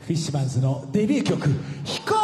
フィッシュマンズのデビュー曲「飛行」